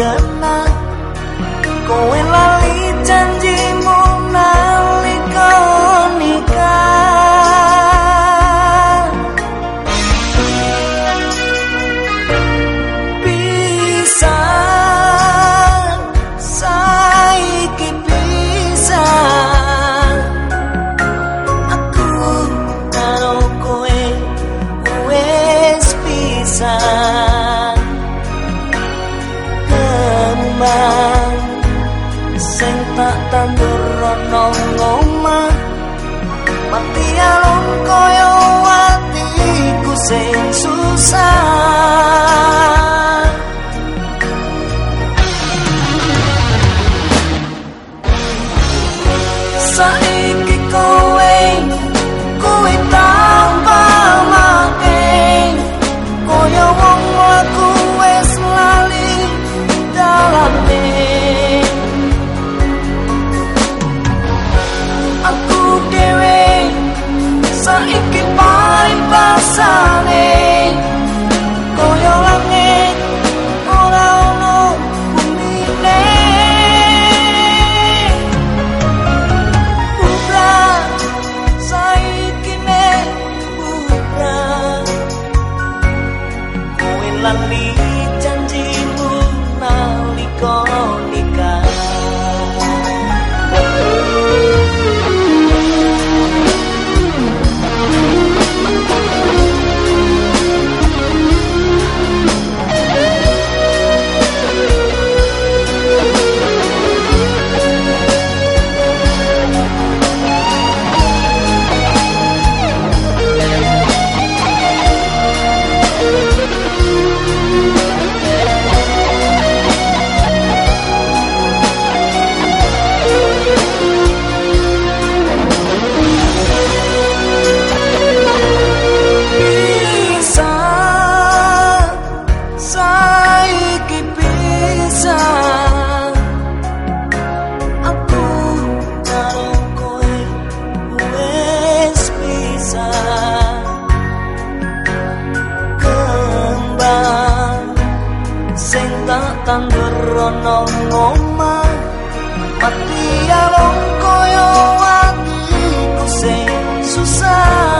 got sing tak tandur ana ngomah mati alon kaya atiku sing susah. Saiki kowe sa ikipai pasanin Ko yung langit Ulaw no kumine Ubra sa ikine Ubra Kawin đi. Ana ngomah mati alon kaya atiku sing susah